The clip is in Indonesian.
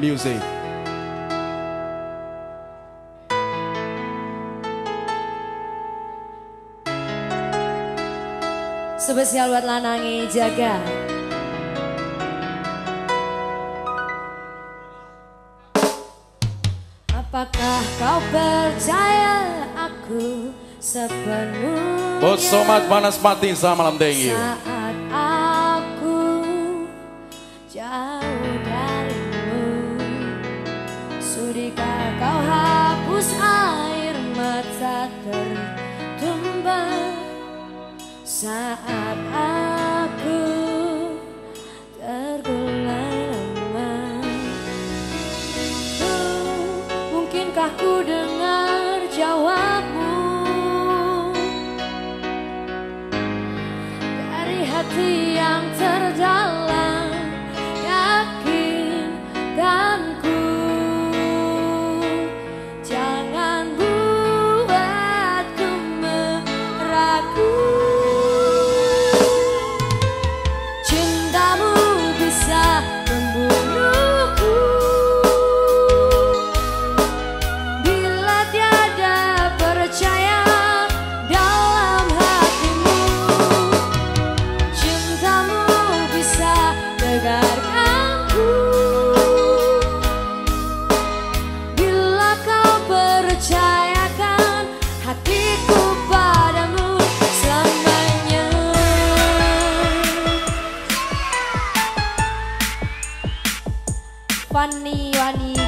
music. Spesial buat Lanangi Jaga. Apakah kau percaya aku sepenuhnya? Bos Somat Panas Mati, selamat malam, thank you. Saat saat aku funny funny.